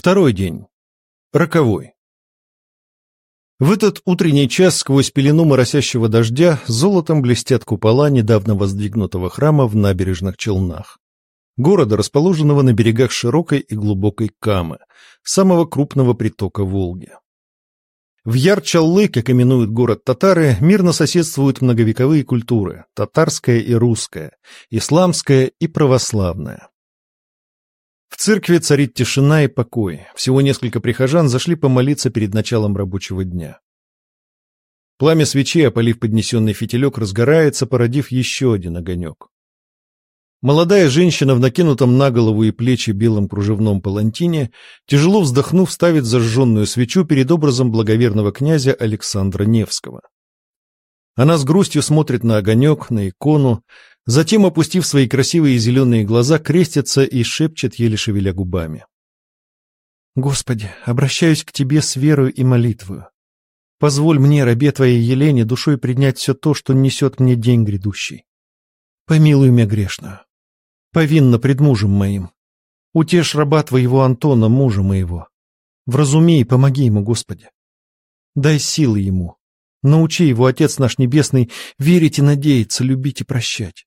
Второй день. Роковой. В этот утренний час сквозь пелену моросящего дождя золотом блестят купола недавно воздвигнутого храма в набережных Челнах. Города, расположенного на берегах широкой и глубокой Камы, самого крупного притока Волги. В Ярчаллы, как именуют город татары, мирно соседствуют многовековые культуры – татарская и русская, исламская и православная. В церкви царит тишина и покой. Всего несколько прихожан зашли помолиться перед началом рабочего дня. Пламя свечей, опалив поднесенный фитилек, разгорается, породив еще один огонек. Молодая женщина в накинутом на голову и плечи белом кружевном палантине, тяжело вздохнув, ставит зажженную свечу перед образом благоверного князя Александра Невского. Она с грустью смотрит на огонек, на икону, Затем, опустив свои красивые зеленые глаза, крестится и шепчет, еле шевеля губами. «Господи, обращаюсь к Тебе с верою и молитвою. Позволь мне, рабе Твоей Елене, душой принять все то, что несет мне день грядущий. Помилуй меня грешную. Повинна пред мужем моим. Утешь раба Твоего Антона, мужа моего. Вразуми и помоги ему, Господи. Дай силы ему. Научи его, Отец наш Небесный, верить и надеяться, любить и прощать.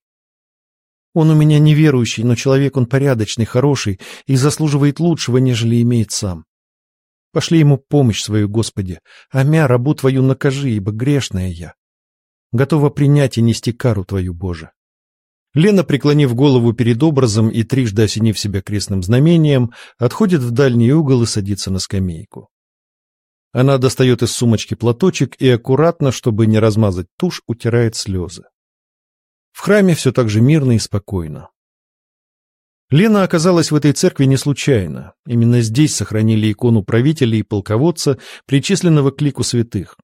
Он у меня неверующий, но человек он порядочный, хороший и заслуживает лучшего, нежели имеет сам. Пошли ему помощь свою, Господи, а мя рабу Твою накажи, ибо грешная я. Готова принять и нести кару Твою, Боже. Лена, преклонив голову перед образом и трижды осенив себя крестным знамением, отходит в дальний угол и садится на скамейку. Она достает из сумочки платочек и аккуратно, чтобы не размазать тушь, утирает слезы. В храме все так же мирно и спокойно. Лена оказалась в этой церкви не случайно. Именно здесь сохранили икону правителя и полководца, причисленного к лику святых.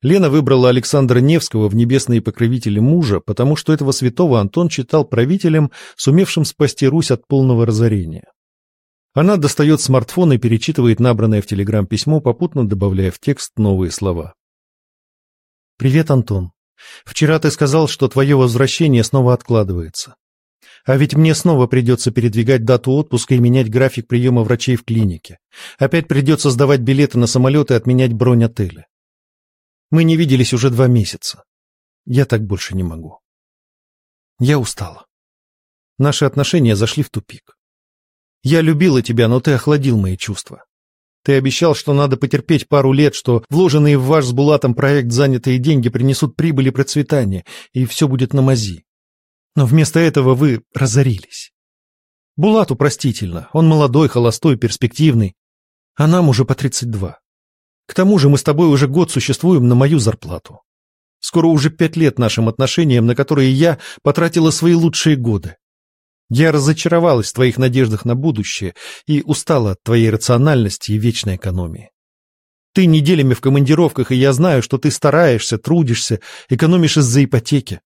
Лена выбрала Александра Невского в небесные покровители мужа, потому что этого святого Антон считал правителем, сумевшим спасти Русь от полного разорения. Она достает смартфон и перечитывает набранное в телеграм письмо, попутно добавляя в текст новые слова. «Привет, Антон. Вчера ты сказал, что твое возвращение снова откладывается. А ведь мне снова придется передвигать дату отпуска и менять график приема врачей в клинике. Опять придется сдавать билеты на самолет и отменять бронь отеля. Мы не виделись уже два месяца. Я так больше не могу. Я устала. Наши отношения зашли в тупик. Я любила тебя, но ты охладил мои чувства. Ты обещал, что надо потерпеть пару лет, что вложенные в ваш с Булатом проект занятые деньги принесут прибыль и процветание, и все будет на мази. Но вместо этого вы разорились. Булату простительно, он молодой, холостой, перспективный, а нам уже по 32. К тому же мы с тобой уже год существуем на мою зарплату. Скоро уже пять лет нашим отношениям, на которые я потратила свои лучшие годы. Я разочаровалась в твоих надеждах на будущее и устала от твоей рациональности и вечной экономии. Ты неделями в командировках, и я знаю, что ты стараешься, трудишься, экономишь из-за ипотеки.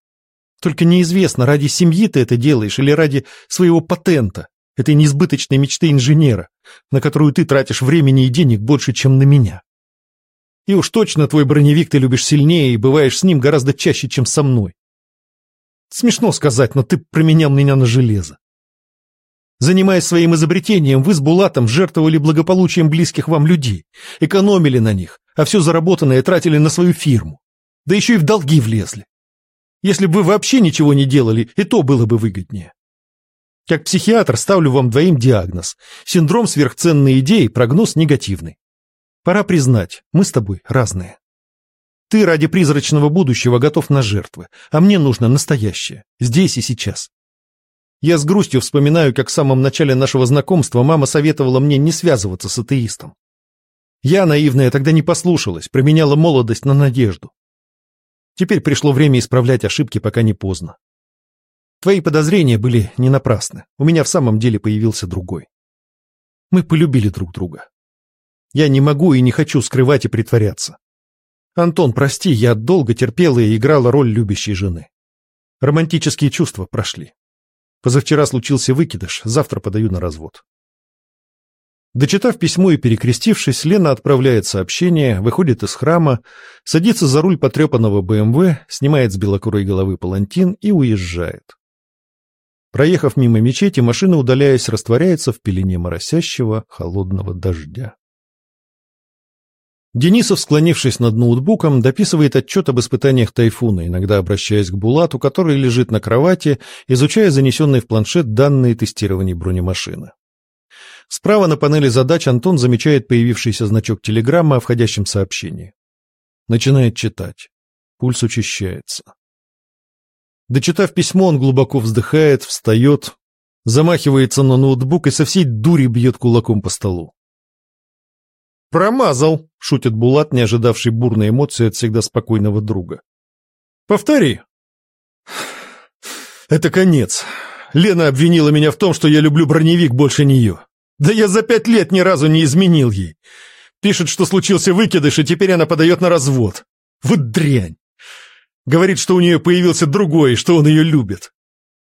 Только неизвестно, ради семьи ты это делаешь или ради своего патента, этой несбыточной мечты инженера, на которую ты тратишь времени и денег больше, чем на меня. И уж точно твой броневик ты любишь сильнее и бываешь с ним гораздо чаще, чем со мной. Смешно сказать, но ты променял меня на железо. Занимаясь своим изобретением, вы с Булатом жертвовали благополучием близких вам людей, экономили на них, а все заработанное тратили на свою фирму. Да еще и в долги влезли. Если бы вы вообще ничего не делали, и то было бы выгоднее. Как психиатр ставлю вам двоим диагноз. Синдром сверхценной идеи, прогноз негативный. Пора признать, мы с тобой разные. Ты ради призрачного будущего готов на жертвы, а мне нужно настоящее, здесь и сейчас. Я с грустью вспоминаю, как в самом начале нашего знакомства мама советовала мне не связываться с атеистом. Я, наивная, тогда не послушалась, променяла молодость на надежду. Теперь пришло время исправлять ошибки, пока не поздно. Твои подозрения были не напрасны. У меня в самом деле появился другой. Мы полюбили друг друга. Я не могу и не хочу скрывать и притворяться. Антон, прости, я долго терпела и играла роль любящей жены. Романтические чувства прошли. Позавчера случился выкидыш, завтра подаю на развод. Дочитав письмо и перекрестившись, Лена отправляет сообщение, выходит из храма, садится за руль потрепанного БМВ, снимает с белокурой головы палантин и уезжает. Проехав мимо мечети, машина, удаляясь, растворяется в пелене моросящего холодного дождя. Денисов, склонившись над ноутбуком, дописывает отчет об испытаниях тайфуна, иногда обращаясь к Булату, который лежит на кровати, изучая занесенные в планшет данные тестирования бронемашины. Справа на панели задач Антон замечает появившийся значок телеграммы о входящем сообщении. Начинает читать. Пульс учащается. Дочитав письмо, он глубоко вздыхает, встает, замахивается на ноутбук и со всей дури бьет кулаком по столу. «Промазал!» — шутит Булат, не ожидавший бурной эмоции от всегда спокойного друга. «Повтори!» «Это конец. Лена обвинила меня в том, что я люблю броневик больше нее. Да я за пять лет ни разу не изменил ей. Пишет, что случился выкидыш, и теперь она подает на развод. Вот дрянь! Говорит, что у нее появился другой, и что он ее любит.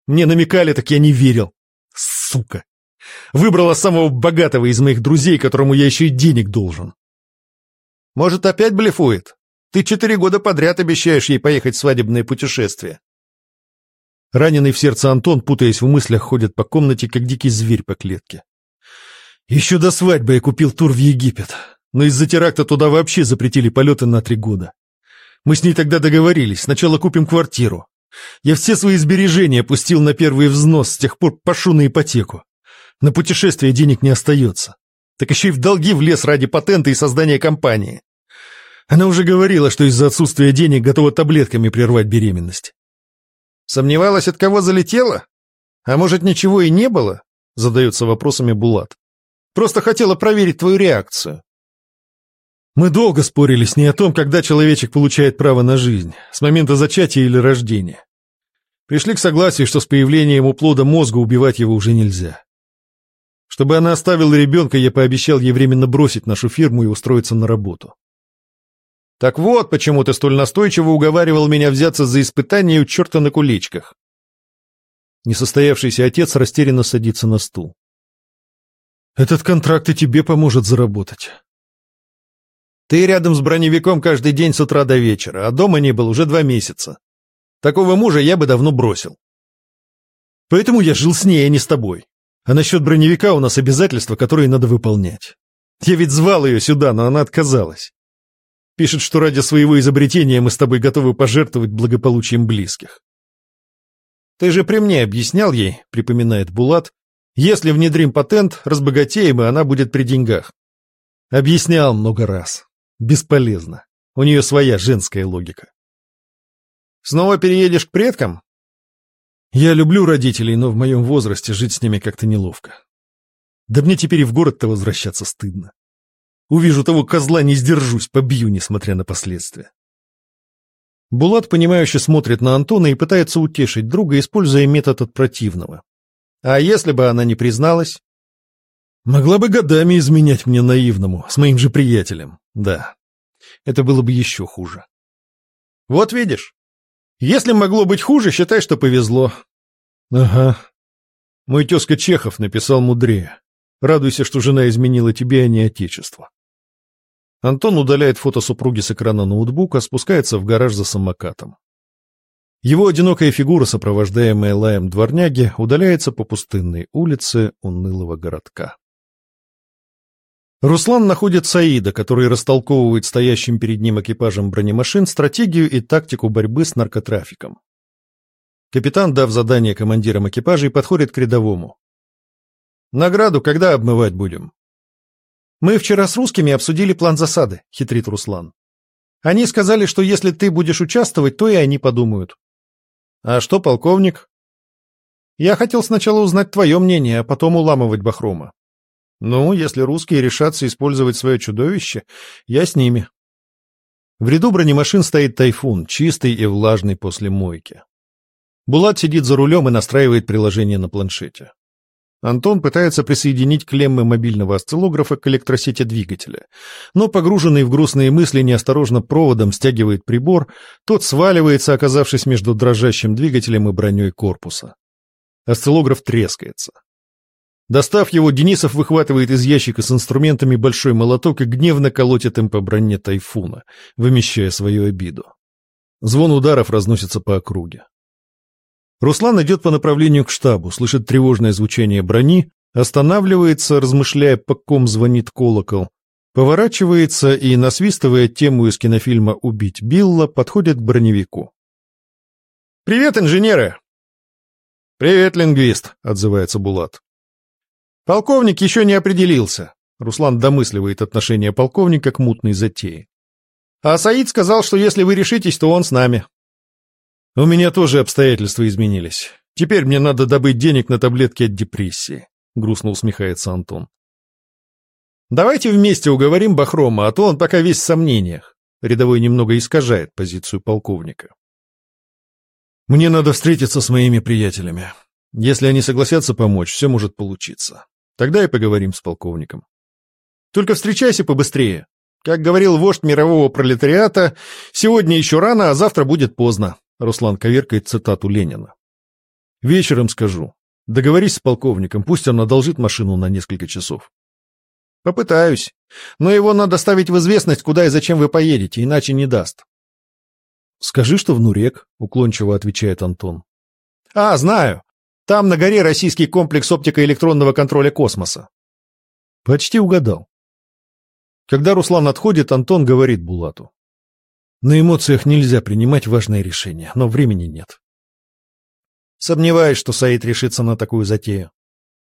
Мне намекали, так я не верил. Сука! Выбрала самого богатого из моих друзей, которому я еще и денег должен. Может, опять блефует? Ты четыре года подряд обещаешь ей поехать в свадебное путешествие. Раненый в сердце Антон, путаясь в мыслях, ходит по комнате, как дикий зверь по клетке. Еще до свадьбы я купил тур в Египет, но из-за теракта туда вообще запретили полеты на три года. Мы с ней тогда договорились, сначала купим квартиру. Я все свои сбережения пустил на первый взнос, с тех пор пошу на ипотеку. На путешествие денег не остается. Так еще и в долги влез ради патента и создания компании. Она уже говорила, что из-за отсутствия денег готова таблетками прервать беременность. Сомневалась, от кого залетела? А может, ничего и не было? Задается вопросами Булат. Просто хотела проверить твою реакцию. Мы долго спорили с ней о том, когда человечек получает право на жизнь, с момента зачатия или рождения. Пришли к согласию, что с появлением у плода мозга убивать его уже нельзя. Чтобы она оставила ребенка, я пообещал ей временно бросить нашу фирму и устроиться на работу. Так вот, почему ты столь настойчиво уговаривал меня взяться за испытание у черта на куличках. Несостоявшийся отец растерянно садится на стул. Этот контракт и тебе поможет заработать. Ты рядом с броневиком каждый день с утра до вечера, а дома не был уже два месяца. Такого мужа я бы давно бросил. Поэтому я жил с ней, а не с тобой. А насчет броневика у нас обязательства, которые надо выполнять. Я ведь звал ее сюда, но она отказалась. Пишет, что ради своего изобретения мы с тобой готовы пожертвовать благополучием близких. Ты же при мне объяснял ей, припоминает Булат, если внедрим патент, разбогатеем, и она будет при деньгах. Объяснял много раз. Бесполезно. У нее своя женская логика. Снова переедешь к предкам? Я люблю родителей, но в моем возрасте жить с ними как-то неловко. Да мне теперь и в город-то возвращаться стыдно. Увижу того козла, не сдержусь, побью, несмотря на последствия. Булат, понимающе смотрит на Антона и пытается утешить друга, используя метод от противного. А если бы она не призналась? Могла бы годами изменять мне наивному, с моим же приятелем, да. Это было бы еще хуже. Вот видишь, если могло быть хуже, считай, что повезло. Ага. Мой тезка Чехов написал мудрее. Радуйся, что жена изменила тебе, а не отечество. Антон удаляет фото супруги с экрана ноутбука, спускается в гараж за самокатом. Его одинокая фигура, сопровождаемая лаем дворняги, удаляется по пустынной улице унылого городка. Руслан находит Саида, который растолковывает стоящим перед ним экипажем бронемашин стратегию и тактику борьбы с наркотрафиком. Капитан, дав задание командирам экипажей, подходит к рядовому. «Награду когда обмывать будем?» «Мы вчера с русскими обсудили план засады», — хитрит Руслан. «Они сказали, что если ты будешь участвовать, то и они подумают». «А что, полковник?» «Я хотел сначала узнать твое мнение, а потом уламывать Бахрома. Ну, если русские решатся использовать свое чудовище, я с ними. В ряду бронемашин стоит тайфун, чистый и влажный после мойки. Булат сидит за рулем и настраивает приложение на планшете. Антон пытается присоединить клеммы мобильного осциллографа к электросети двигателя, но погруженный в грустные мысли неосторожно проводом стягивает прибор, тот сваливается, оказавшись между дрожащим двигателем и броней корпуса. Осциллограф трескается. Достав его, Денисов выхватывает из ящика с инструментами большой молоток и гневно колотит им по броне тайфуна, вымещая свою обиду. Звон ударов разносится по округе. Руслан идет по направлению к штабу, слышит тревожное звучание брони, останавливается, размышляя, по ком звонит колокол, поворачивается и, насвистывая тему из кинофильма «Убить Билла», подходит к броневику. «Привет, инженеры!» «Привет, лингвист», — отзывается Булат. «Полковник еще не определился», — Руслан домысливает отношение полковника к мутной затее. «А Саид сказал, что если вы решитесь, то он с нами». У меня тоже обстоятельства изменились. Теперь мне надо добыть денег на таблетки от депрессии, грустно усмехается Антон. Давайте вместе уговорим Бахрома, а то он пока весь в сомнениях. Рядовой немного искажает позицию полковника. Мне надо встретиться с моими приятелями. Если они согласятся помочь, все может получиться. Тогда и поговорим с полковником. Только встречайся побыстрее. Как говорил вождь мирового пролетариата, сегодня еще рано, а завтра будет поздно. Руслан коверкает цитату Ленина. «Вечером скажу. Договорись с полковником, пусть он одолжит машину на несколько часов». «Попытаюсь. Но его надо ставить в известность, куда и зачем вы поедете, иначе не даст». «Скажи, что в Нурек», — уклончиво отвечает Антон. «А, знаю. Там на горе российский комплекс оптико-электронного контроля космоса». Почти угадал. Когда Руслан отходит, Антон говорит Булату. На эмоциях нельзя принимать важные решения, но времени нет. Сомневаюсь, что Саид решится на такую затею.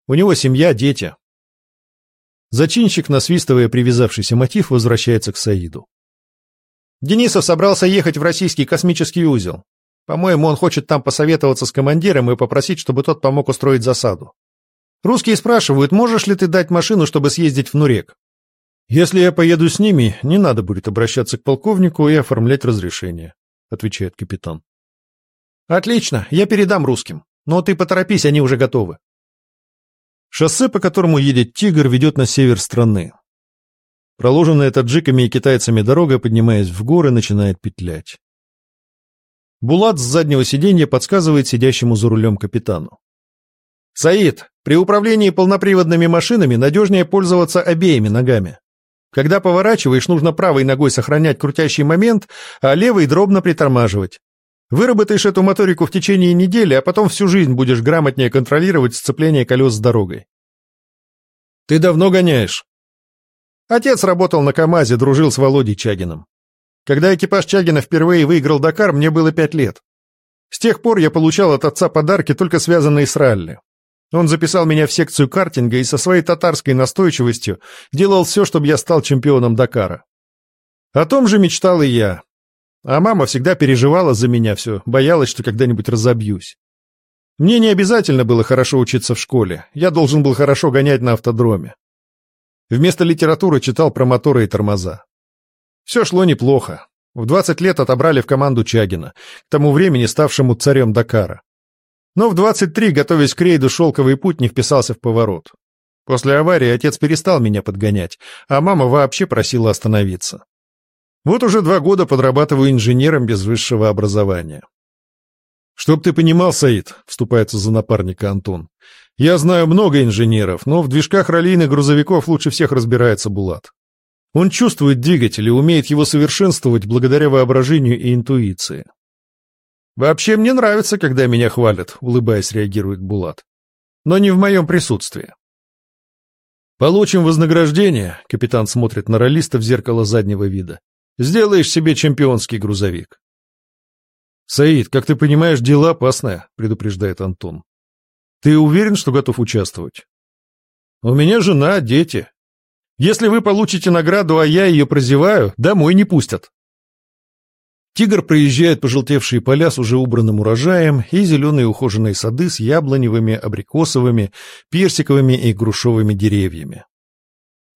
У него семья, дети. Зачинщик, насвистывая привязавшийся мотив, возвращается к Саиду. Денисов собрался ехать в российский космический узел. По-моему, он хочет там посоветоваться с командиром и попросить, чтобы тот помог устроить засаду. Русские спрашивают, можешь ли ты дать машину, чтобы съездить в Нурек? «Если я поеду с ними, не надо будет обращаться к полковнику и оформлять разрешение», — отвечает капитан. «Отлично, я передам русским. Но ты поторопись, они уже готовы». Шоссе, по которому едет «Тигр», ведет на север страны. Проложенная таджиками и китайцами дорога, поднимаясь в горы, начинает петлять. Булат с заднего сиденья подсказывает сидящему за рулем капитану. «Саид, при управлении полноприводными машинами надежнее пользоваться обеими ногами. Когда поворачиваешь, нужно правой ногой сохранять крутящий момент, а левой дробно притормаживать. Выработаешь эту моторику в течение недели, а потом всю жизнь будешь грамотнее контролировать сцепление колес с дорогой. Ты давно гоняешь? Отец работал на КАМАЗе, дружил с Володей Чагиным. Когда экипаж Чагина впервые выиграл Дакар, мне было пять лет. С тех пор я получал от отца подарки, только связанные с ралли. Он записал меня в секцию картинга и со своей татарской настойчивостью делал все, чтобы я стал чемпионом Дакара. О том же мечтал и я. А мама всегда переживала за меня все, боялась, что когда-нибудь разобьюсь. Мне не обязательно было хорошо учиться в школе, я должен был хорошо гонять на автодроме. Вместо литературы читал про моторы и тормоза. Все шло неплохо. В 20 лет отобрали в команду Чагина, к тому времени ставшему царем Дакара. Но в 23, готовясь к рейду, шелковый путь не вписался в поворот. После аварии отец перестал меня подгонять, а мама вообще просила остановиться. Вот уже два года подрабатываю инженером без высшего образования. «Чтоб ты понимал, Саид», — вступается за напарника Антон, — «я знаю много инженеров, но в движках раллийных грузовиков лучше всех разбирается Булат. Он чувствует двигатель и умеет его совершенствовать благодаря воображению и интуиции. «Вообще мне нравится, когда меня хвалят», — улыбаясь, реагирует Булат. «Но не в моем присутствии». «Получим вознаграждение», — капитан смотрит на ролиста в зеркало заднего вида. «Сделаешь себе чемпионский грузовик». «Саид, как ты понимаешь, дело опасное», — предупреждает Антон. «Ты уверен, что готов участвовать?» «У меня жена, дети. Если вы получите награду, а я ее прозеваю, домой не пустят». Тигр проезжает пожелтевшие поля с уже убранным урожаем и зеленые ухоженные сады с яблоневыми, абрикосовыми, персиковыми и грушовыми деревьями.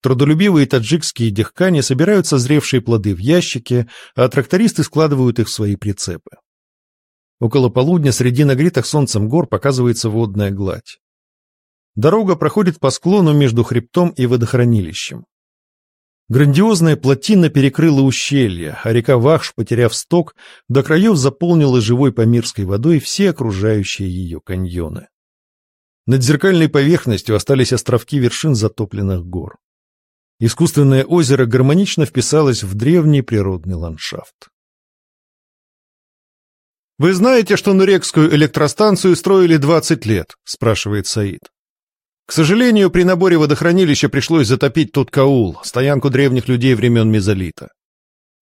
Трудолюбивые таджикские дехкани собирают созревшие плоды в ящики, а трактористы складывают их в свои прицепы. Около полудня среди нагретых солнцем гор показывается водная гладь. Дорога проходит по склону между хребтом и водохранилищем. Грандиозная плотина перекрыла ущелье, а река Вахш, потеряв сток, до краев заполнила живой помирской водой все окружающие ее каньоны. Над зеркальной поверхностью остались островки вершин затопленных гор. Искусственное озеро гармонично вписалось в древний природный ландшафт. «Вы знаете, что Нурекскую электростанцию строили 20 лет?» – спрашивает Саид. К сожалению, при наборе водохранилища пришлось затопить Туткаул, стоянку древних людей времен Мезолита.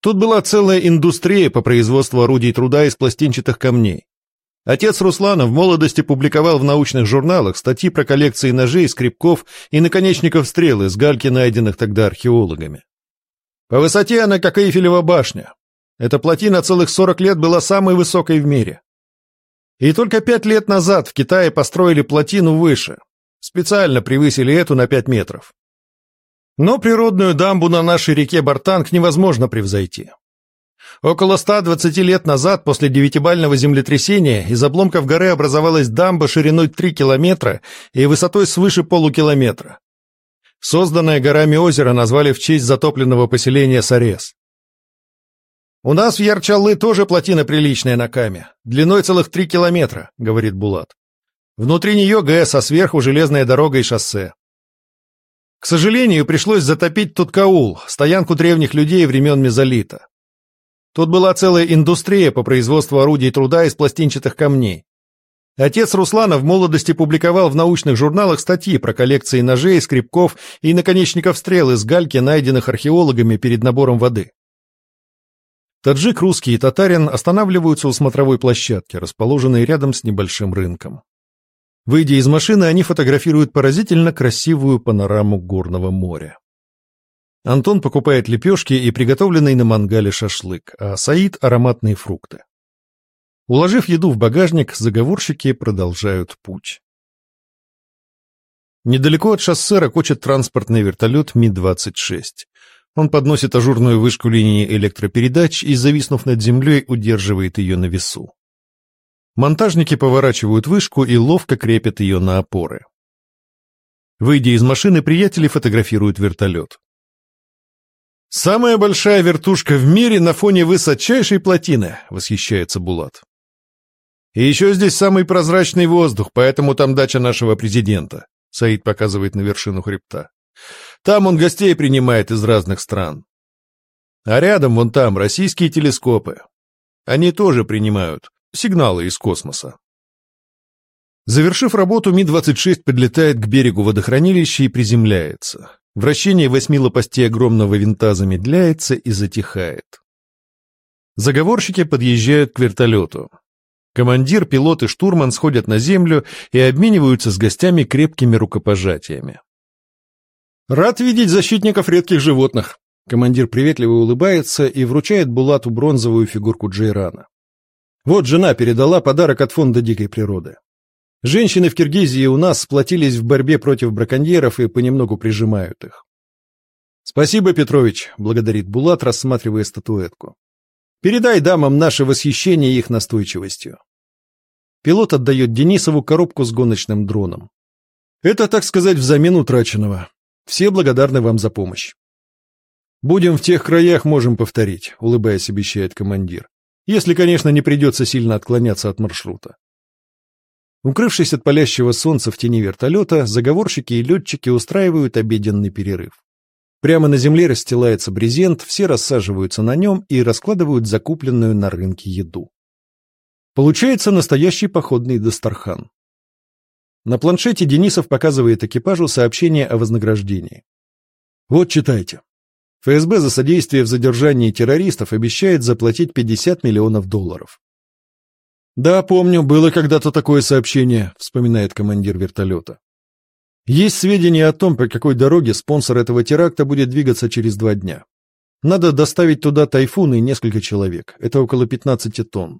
Тут была целая индустрия по производству орудий труда из пластинчатых камней. Отец Руслана в молодости публиковал в научных журналах статьи про коллекции ножей, скребков и наконечников стрел из гальки, найденных тогда археологами. По высоте она как Эйфелева башня. Эта плотина целых 40 лет была самой высокой в мире. И только пять лет назад в Китае построили плотину выше. Специально превысили эту на 5 метров. Но природную дамбу на нашей реке Бартанг невозможно превзойти. Около 120 лет назад, после девятибального землетрясения, из обломков горы образовалась дамба шириной 3 километра и высотой свыше полукилометра. Созданное горами озеро назвали в честь затопленного поселения Сарес. «У нас в Ярчаллы тоже плотина приличная на Каме, длиной целых 3 километра», — говорит Булат. Внутри нее ГЭС, а сверху железная дорога и шоссе. К сожалению, пришлось затопить Туткаул, стоянку древних людей времен Мезолита. Тут была целая индустрия по производству орудий труда из пластинчатых камней. Отец Руслана в молодости публиковал в научных журналах статьи про коллекции ножей, скребков и наконечников стрел из гальки, найденных археологами перед набором воды. Таджик, русский и татарин останавливаются у смотровой площадки, расположенной рядом с небольшим рынком. Выйдя из машины, они фотографируют поразительно красивую панораму горного моря. Антон покупает лепешки и приготовленный на мангале шашлык, а Саид — ароматные фрукты. Уложив еду в багажник, заговорщики продолжают путь. Недалеко от шоссе ракочет транспортный вертолет Ми-26. Он подносит ажурную вышку линии электропередач и, зависнув над землей, удерживает ее на весу. Монтажники поворачивают вышку и ловко крепят ее на опоры. Выйдя из машины, приятели фотографируют вертолет. «Самая большая вертушка в мире на фоне высочайшей плотины», — восхищается Булат. «И еще здесь самый прозрачный воздух, поэтому там дача нашего президента», — Саид показывает на вершину хребта. «Там он гостей принимает из разных стран. А рядом, вон там, российские телескопы. Они тоже принимают сигналы из космоса. Завершив работу, Ми-26 подлетает к берегу водохранилища и приземляется. Вращение восьми лопастей огромного винта замедляется и затихает. Заговорщики подъезжают к вертолету. Командир, пилот и штурман сходят на землю и обмениваются с гостями крепкими рукопожатиями. «Рад видеть защитников редких животных!» Командир приветливо улыбается и вручает Булату бронзовую фигурку Джейрана. Вот жена передала подарок от фонда дикой природы. Женщины в Киргизии у нас сплотились в борьбе против браконьеров и понемногу прижимают их. «Спасибо, Петрович», — благодарит Булат, рассматривая статуэтку. «Передай дамам наше восхищение их настойчивостью». Пилот отдает Денисову коробку с гоночным дроном. «Это, так сказать, взамен утраченного. Все благодарны вам за помощь». «Будем в тех краях, можем повторить», — улыбаясь, обещает командир. Если, конечно, не придется сильно отклоняться от маршрута. Укрывшись от палящего солнца в тени вертолета, заговорщики и летчики устраивают обеденный перерыв. Прямо на земле расстилается брезент, все рассаживаются на нем и раскладывают закупленную на рынке еду. Получается настоящий походный Дастархан. На планшете Денисов показывает экипажу сообщение о вознаграждении. Вот читайте. ФСБ за содействие в задержании террористов обещает заплатить 50 миллионов долларов. «Да, помню, было когда-то такое сообщение», — вспоминает командир вертолета. «Есть сведения о том, по какой дороге спонсор этого теракта будет двигаться через два дня. Надо доставить туда тайфун и несколько человек. Это около 15 тонн.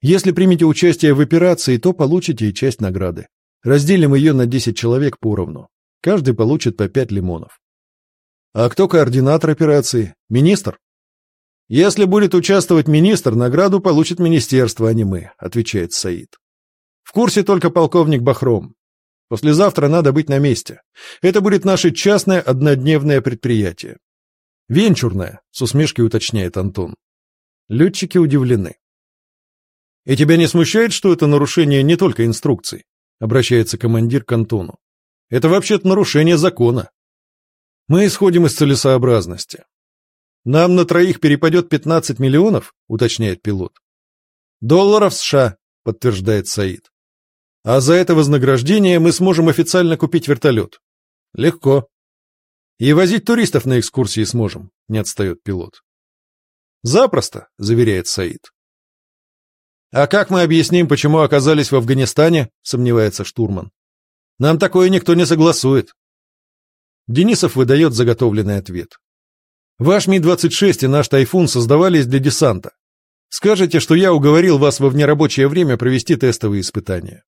Если примете участие в операции, то получите и часть награды. Разделим ее на 10 человек поровну. Каждый получит по 5 лимонов. А кто координатор операции? Министр? Если будет участвовать министр, награду получит министерство, а не мы, отвечает Саид. В курсе только полковник Бахром. Послезавтра надо быть на месте. Это будет наше частное однодневное предприятие. Венчурное, с усмешкой уточняет Антон. Летчики удивлены. И тебя не смущает, что это нарушение не только инструкций? Обращается командир к Антону. Это вообще-то нарушение закона. Мы исходим из целесообразности. Нам на троих перепадет 15 миллионов, уточняет пилот. Долларов США, подтверждает Саид. А за это вознаграждение мы сможем официально купить вертолет. Легко. И возить туристов на экскурсии сможем, не отстает пилот. Запросто, заверяет Саид. А как мы объясним, почему оказались в Афганистане, сомневается штурман. Нам такое никто не согласует. Денисов выдает заготовленный ответ. Ваш Ми-26 и наш Тайфун создавались для десанта. Скажете, что я уговорил вас во внерабочее время провести тестовые испытания.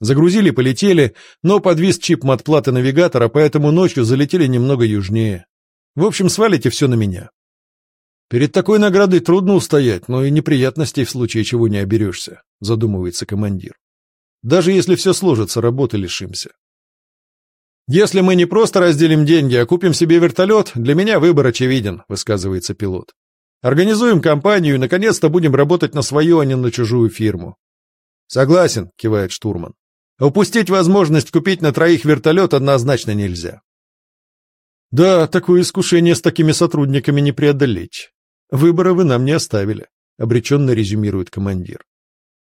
Загрузили, полетели, но подвис чип матплаты навигатора, поэтому ночью залетели немного южнее. В общем, свалите все на меня. Перед такой наградой трудно устоять, но и неприятностей в случае чего не оберешься, задумывается командир. Даже если все сложится, работы лишимся. Если мы не просто разделим деньги, а купим себе вертолет, для меня выбор очевиден, высказывается пилот. Организуем компанию и наконец-то будем работать на свою, а не на чужую фирму. Согласен, кивает штурман. Упустить возможность купить на троих вертолет однозначно нельзя. Да, такое искушение с такими сотрудниками не преодолеть. Выбора вы нам не оставили, обреченно резюмирует командир.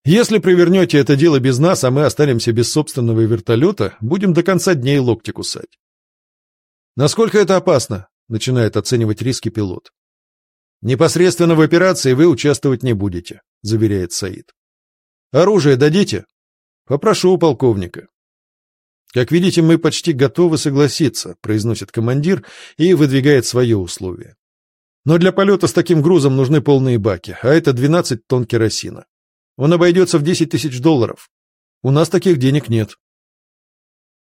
Если провернете это дело без нас, а мы останемся без собственного вертолета, будем до конца дней локти кусать. Насколько это опасно? Начинает оценивать риски пилот. Непосредственно в операции вы участвовать не будете, заверяет Саид. Оружие дадите? Попрошу у полковника. Как видите, мы почти готовы согласиться, произносит командир и выдвигает свое условие. Но для полета с таким грузом нужны полные баки, а это 12 тонн керосина. Он обойдется в 10 тысяч долларов. У нас таких денег нет.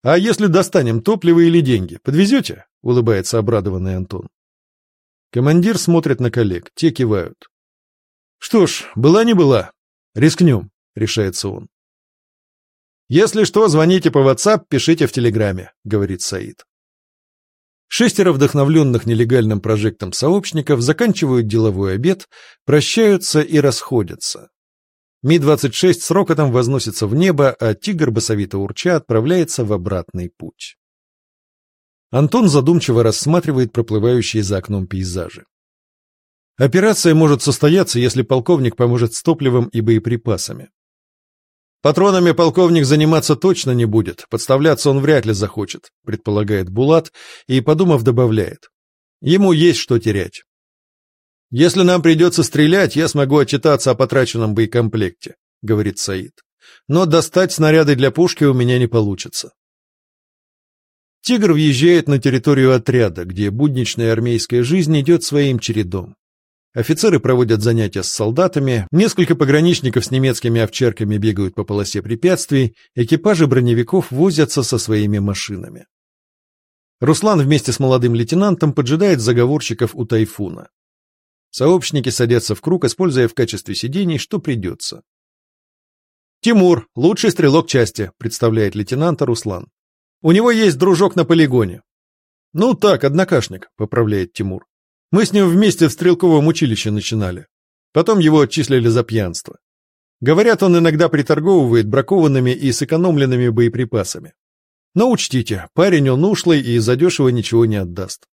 А если достанем топливо или деньги, подвезете? Улыбается обрадованный Антон. Командир смотрит на коллег, те кивают. Что ж, была не была. Рискнем, решается он. «Если что, звоните по WhatsApp, пишите в Телеграме», — говорит Саид. Шестеро вдохновленных нелегальным прожектом сообщников заканчивают деловой обед, прощаются и расходятся. Ми-26 с рокотом возносится в небо, а тигр басовито урча отправляется в обратный путь. Антон задумчиво рассматривает проплывающие за окном пейзажи. Операция может состояться, если полковник поможет с топливом и боеприпасами. Патронами полковник заниматься точно не будет, подставляться он вряд ли захочет, предполагает Булат и, подумав, добавляет. Ему есть что терять. Если нам придется стрелять, я смогу отчитаться о потраченном боекомплекте, говорит Саид. Но достать снаряды для пушки у меня не получится. Тигр въезжает на территорию отряда, где будничная армейская жизнь идет своим чередом. Офицеры проводят занятия с солдатами, несколько пограничников с немецкими овчарками бегают по полосе препятствий, экипажи броневиков возятся со своими машинами. Руслан вместе с молодым лейтенантом поджидает заговорщиков у тайфуна. Сообщники садятся в круг, используя в качестве сидений, что придется. «Тимур, лучший стрелок части», — представляет лейтенанта Руслан. «У него есть дружок на полигоне». «Ну так, однокашник», — поправляет Тимур. Мы с ним вместе в стрелковом училище начинали. Потом его отчислили за пьянство. Говорят, он иногда приторговывает бракованными и сэкономленными боеприпасами. Но учтите, парень он ушлый и задешево ничего не отдаст.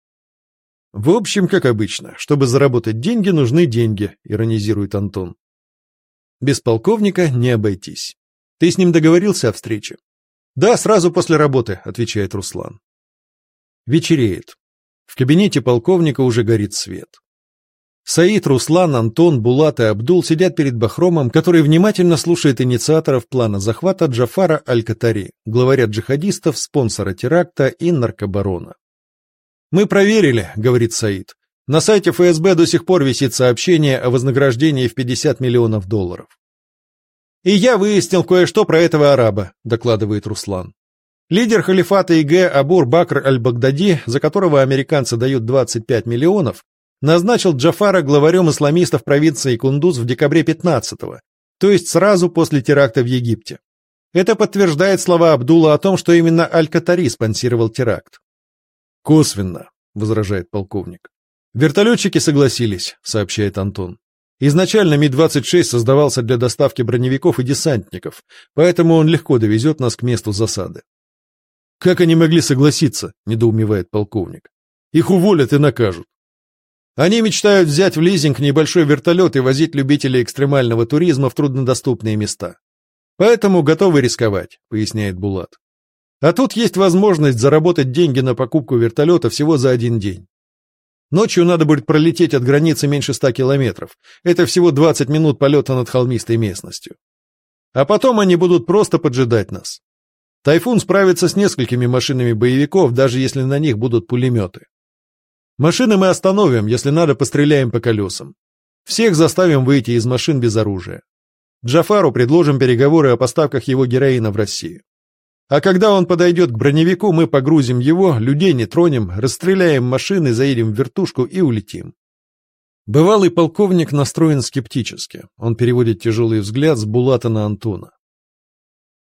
В общем, как обычно, чтобы заработать деньги, нужны деньги, иронизирует Антон. Без полковника не обойтись. Ты с ним договорился о встрече? Да, сразу после работы, отвечает Руслан. Вечереет. В кабинете полковника уже горит свет. Саид, Руслан, Антон, Булат и Абдул сидят перед Бахромом, который внимательно слушает инициаторов плана захвата Джафара Аль-Катари, главаря джихадистов, спонсора теракта и наркобарона. «Мы проверили», — говорит Саид. «На сайте ФСБ до сих пор висит сообщение о вознаграждении в 50 миллионов долларов». «И я выяснил кое-что про этого араба», — докладывает Руслан. Лидер халифата ИГ Абур Бакр аль-Багдади, за которого американцы дают 25 миллионов, назначил Джафара главарем исламистов провинции Кундуз в декабре 15-го, то есть сразу после теракта в Египте. Это подтверждает слова Абдула о том, что именно Аль-Катари спонсировал теракт. «Косвенно», — возражает полковник. «Вертолетчики согласились», — сообщает Антон. Изначально Ми-26 создавался для доставки броневиков и десантников, поэтому он легко довезет нас к месту засады. «Как они могли согласиться?» — недоумевает полковник. «Их уволят и накажут». Они мечтают взять в лизинг небольшой вертолет и возить любителей экстремального туризма в труднодоступные места. Поэтому готовы рисковать, поясняет Булат. А тут есть возможность заработать деньги на покупку вертолета всего за один день. Ночью надо будет пролететь от границы меньше ста километров. Это всего 20 минут полета над холмистой местностью. А потом они будут просто поджидать нас. Тайфун справится с несколькими машинами боевиков, даже если на них будут пулеметы. Машины мы остановим, если надо, постреляем по колесам. Всех заставим выйти из машин без оружия. Джафару предложим переговоры о поставках его героина в Россию. А когда он подойдет к броневику, мы погрузим его, людей не тронем, расстреляем машины, заедем в вертушку и улетим. Бывалый полковник настроен скептически. Он переводит тяжелый взгляд с Булата на Антона.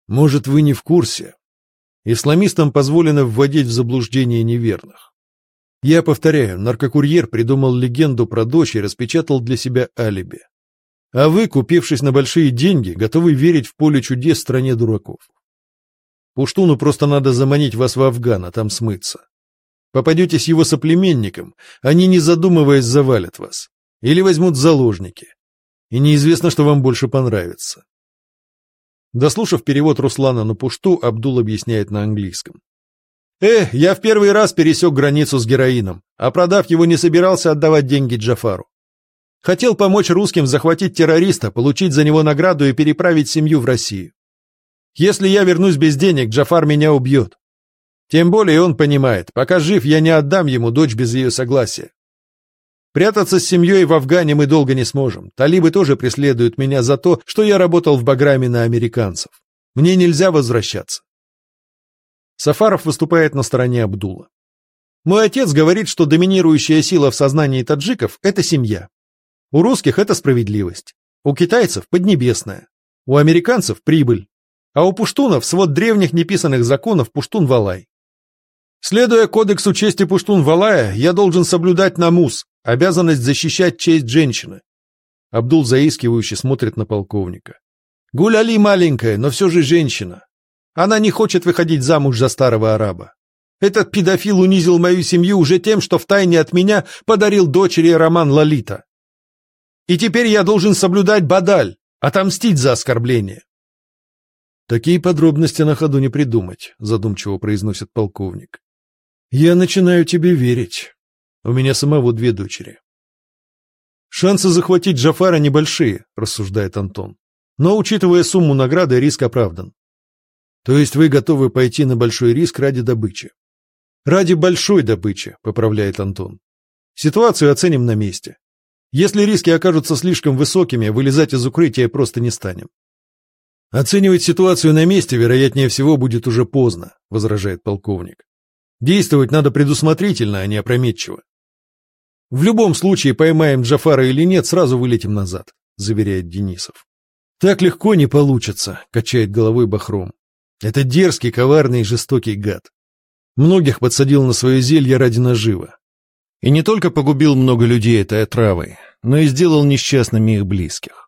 Может, вы не в курсе? Исламистам позволено вводить в заблуждение неверных. Я повторяю, наркокурьер придумал легенду про дочь и распечатал для себя алиби. А вы, купившись на большие деньги, готовы верить в поле чудес стране дураков. Пуштуну просто надо заманить вас в Афган, а там смыться. Попадетесь его соплеменникам, они, не задумываясь, завалят вас. Или возьмут заложники. И неизвестно, что вам больше понравится. Дослушав перевод Руслана на пушту, Абдул объясняет на английском. «Э, я в первый раз пересек границу с героином, а продав его не собирался отдавать деньги Джафару. Хотел помочь русским захватить террориста, получить за него награду и переправить семью в Россию. Если я вернусь без денег, Джафар меня убьет. Тем более он понимает, пока жив, я не отдам ему дочь без ее согласия. Прятаться с семьей в Афгане мы долго не сможем. Талибы тоже преследуют меня за то, что я работал в Баграме на американцев. Мне нельзя возвращаться. Сафаров выступает на стороне Абдула. Мой отец говорит, что доминирующая сила в сознании таджиков – это семья. У русских это справедливость. У китайцев – поднебесная. У американцев – прибыль. А у пуштунов – свод древних неписанных законов Пуштун-Валай. Следуя кодексу чести Пуштун-Валая, я должен соблюдать намус, обязанность защищать честь женщины. Абдул заискивающе смотрит на полковника. Гуляли маленькая, но все же женщина. Она не хочет выходить замуж за старого араба. Этот педофил унизил мою семью уже тем, что втайне от меня подарил дочери роман Лолита. И теперь я должен соблюдать бадаль, отомстить за оскорбление. Такие подробности на ходу не придумать, задумчиво произносит полковник. Я начинаю тебе верить. У меня самого две дочери. Шансы захватить Джафара небольшие, рассуждает Антон. Но, учитывая сумму награды, риск оправдан. То есть вы готовы пойти на большой риск ради добычи? Ради большой добычи, поправляет Антон. Ситуацию оценим на месте. Если риски окажутся слишком высокими, вылезать из укрытия просто не станем. Оценивать ситуацию на месте, вероятнее всего, будет уже поздно, возражает полковник. Действовать надо предусмотрительно, а не опрометчиво. В любом случае, поймаем Джафара или нет, сразу вылетим назад, заверяет Денисов. Так легко не получится, качает головой Бахром. Это дерзкий, коварный и жестокий гад. Многих подсадил на свое зелье ради нажива. И не только погубил много людей этой отравой, но и сделал несчастными их близких.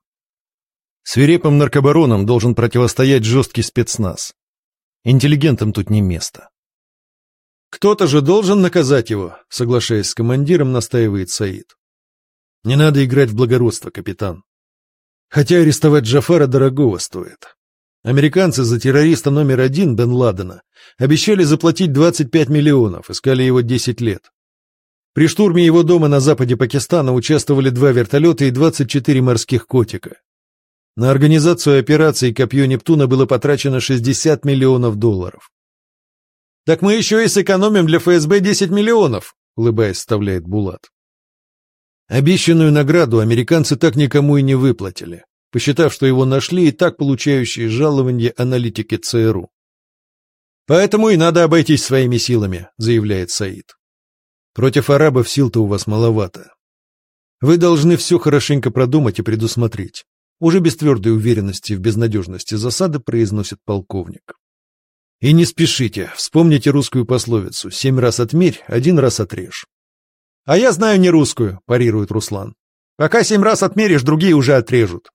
Свирепым наркобаронам должен противостоять жесткий спецназ. Интеллигентам тут не место. «Кто-то же должен наказать его», — соглашаясь с командиром, настаивает Саид. «Не надо играть в благородство, капитан. Хотя арестовать Джафара дорогого стоит. Американцы за террориста номер один Бен Ладена обещали заплатить 25 миллионов, искали его 10 лет. При штурме его дома на западе Пакистана участвовали два вертолета и 24 морских котика. На организацию операции «Копье Нептуна» было потрачено 60 миллионов долларов. «Так мы еще и сэкономим для ФСБ 10 миллионов», — улыбаясь, вставляет Булат. Обещанную награду американцы так никому и не выплатили, посчитав, что его нашли и так получающие жалования аналитики ЦРУ. «Поэтому и надо обойтись своими силами», — заявляет Саид. «Против арабов сил-то у вас маловато. Вы должны все хорошенько продумать и предусмотреть уже без твердой уверенности в безнадежности засады произносит полковник. И не спешите, вспомните русскую пословицу «семь раз отмерь, один раз отрежь». «А я знаю не русскую», – парирует Руслан. «Пока семь раз отмеришь, другие уже отрежут».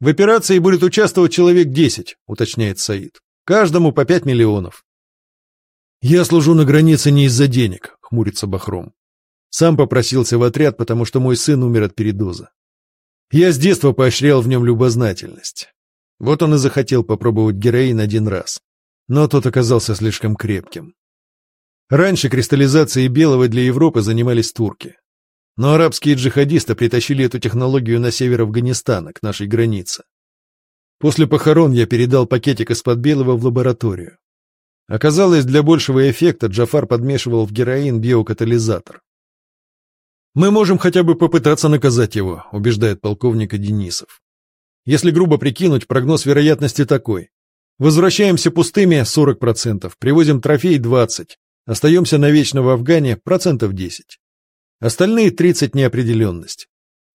«В операции будет участвовать человек десять», – уточняет Саид. «Каждому по пять миллионов». «Я служу на границе не из-за денег», — хмурится Бахром. Сам попросился в отряд, потому что мой сын умер от передоза. Я с детства поощрял в нем любознательность. Вот он и захотел попробовать героин один раз. Но тот оказался слишком крепким. Раньше кристаллизацией белого для Европы занимались турки. Но арабские джихадисты притащили эту технологию на север Афганистана, к нашей границе. После похорон я передал пакетик из-под белого в лабораторию. Оказалось, для большего эффекта Джафар подмешивал в героин биокатализатор. «Мы можем хотя бы попытаться наказать его», — убеждает полковника Денисов. «Если грубо прикинуть, прогноз вероятности такой. Возвращаемся пустыми 40%, привозим трофей 20%, остаемся навечно в Афгане процентов 10%. Остальные 30 неопределенность.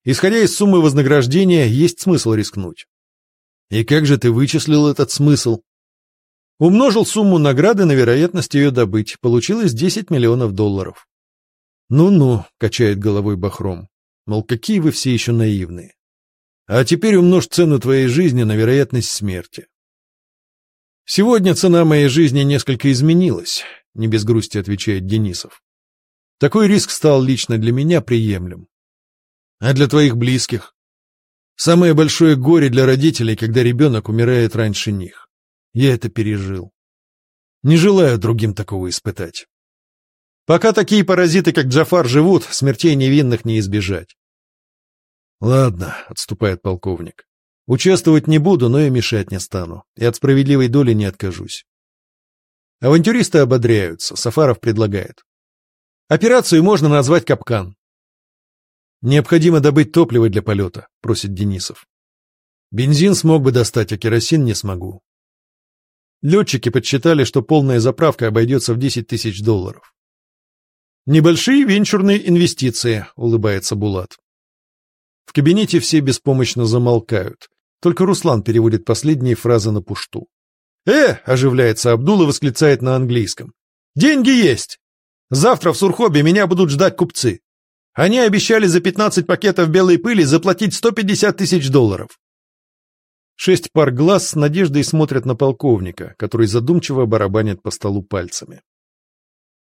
Исходя из суммы вознаграждения, есть смысл рискнуть. И как же ты вычислил этот смысл? Умножил сумму награды на вероятность ее добыть. Получилось 10 миллионов долларов. Ну-ну, качает головой Бахром. Мол, какие вы все еще наивные. А теперь умножь цену твоей жизни на вероятность смерти. Сегодня цена моей жизни несколько изменилась, не без грусти отвечает Денисов. Такой риск стал лично для меня приемлем. А для твоих близких? Самое большое горе для родителей, когда ребенок умирает раньше них. Я это пережил. Не желаю другим такого испытать. Пока такие паразиты, как Джафар, живут, смертей невинных не избежать. Ладно, отступает полковник. Участвовать не буду, но и мешать не стану. И от справедливой доли не откажусь. Авантюристы ободряются, Сафаров предлагает. Операцию можно назвать капкан. Необходимо добыть топливо для полета, просит Денисов. Бензин смог бы достать, а керосин не смогу. Летчики подсчитали, что полная заправка обойдется в 10 тысяч долларов. Небольшие венчурные инвестиции, улыбается Булат. В кабинете все беспомощно замолкают. Только Руслан переводит последние фразы на пушту. «Э!» — оживляется Абдул и восклицает на английском. «Деньги есть! Завтра в Сурхобе меня будут ждать купцы. Они обещали за 15 пакетов белой пыли заплатить 150 тысяч долларов. Шесть пар глаз с надеждой смотрят на полковника, который задумчиво барабанит по столу пальцами.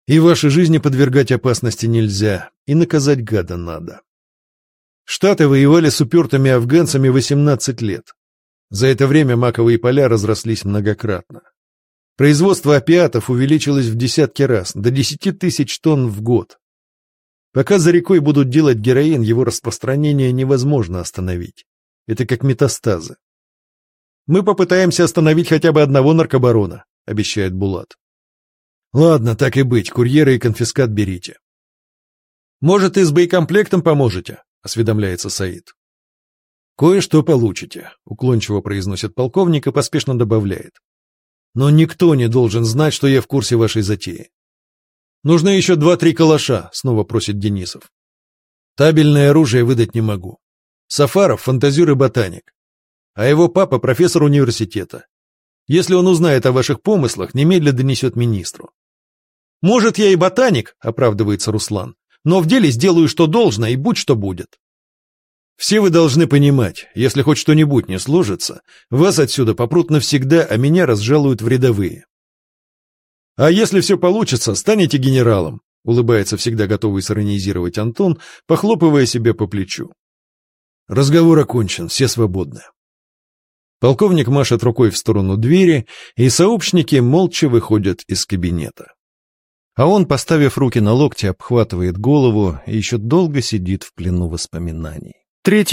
И вашей жизни подвергать опасности нельзя, и наказать гада надо. Штаты воевали с упертыми афганцами 18 лет. За это время маковые поля разрослись многократно. Производство опиатов увеличилось в десятки раз, до 10 тысяч тонн в год. Пока за рекой будут делать героин, его распространение невозможно остановить. Это как метастазы. «Мы попытаемся остановить хотя бы одного наркобарона», — обещает Булат. «Ладно, так и быть, курьеры и конфискат берите». «Может, и с боекомплектом поможете?» — осведомляется Саид. «Кое-что получите», — уклончиво произносит полковник и поспешно добавляет. Но никто не должен знать, что я в курсе вашей затеи. Нужно еще два-три калаша, снова просит Денисов. Табельное оружие выдать не могу. Сафаров — фантазер и ботаник. А его папа — профессор университета. Если он узнает о ваших помыслах, немедля донесет министру. «Может, я и ботаник», — оправдывается Руслан, «но в деле сделаю, что должно, и будь что будет». Все вы должны понимать, если хоть что-нибудь не сложится, вас отсюда попрут навсегда, а меня разжалуют в рядовые. А если все получится, станете генералом, улыбается всегда готовый сиронизировать Антон, похлопывая себя по плечу. Разговор окончен, все свободны. Полковник машет рукой в сторону двери, и сообщники молча выходят из кабинета. А он, поставив руки на локти, обхватывает голову и еще долго сидит в плену воспоминаний. Третий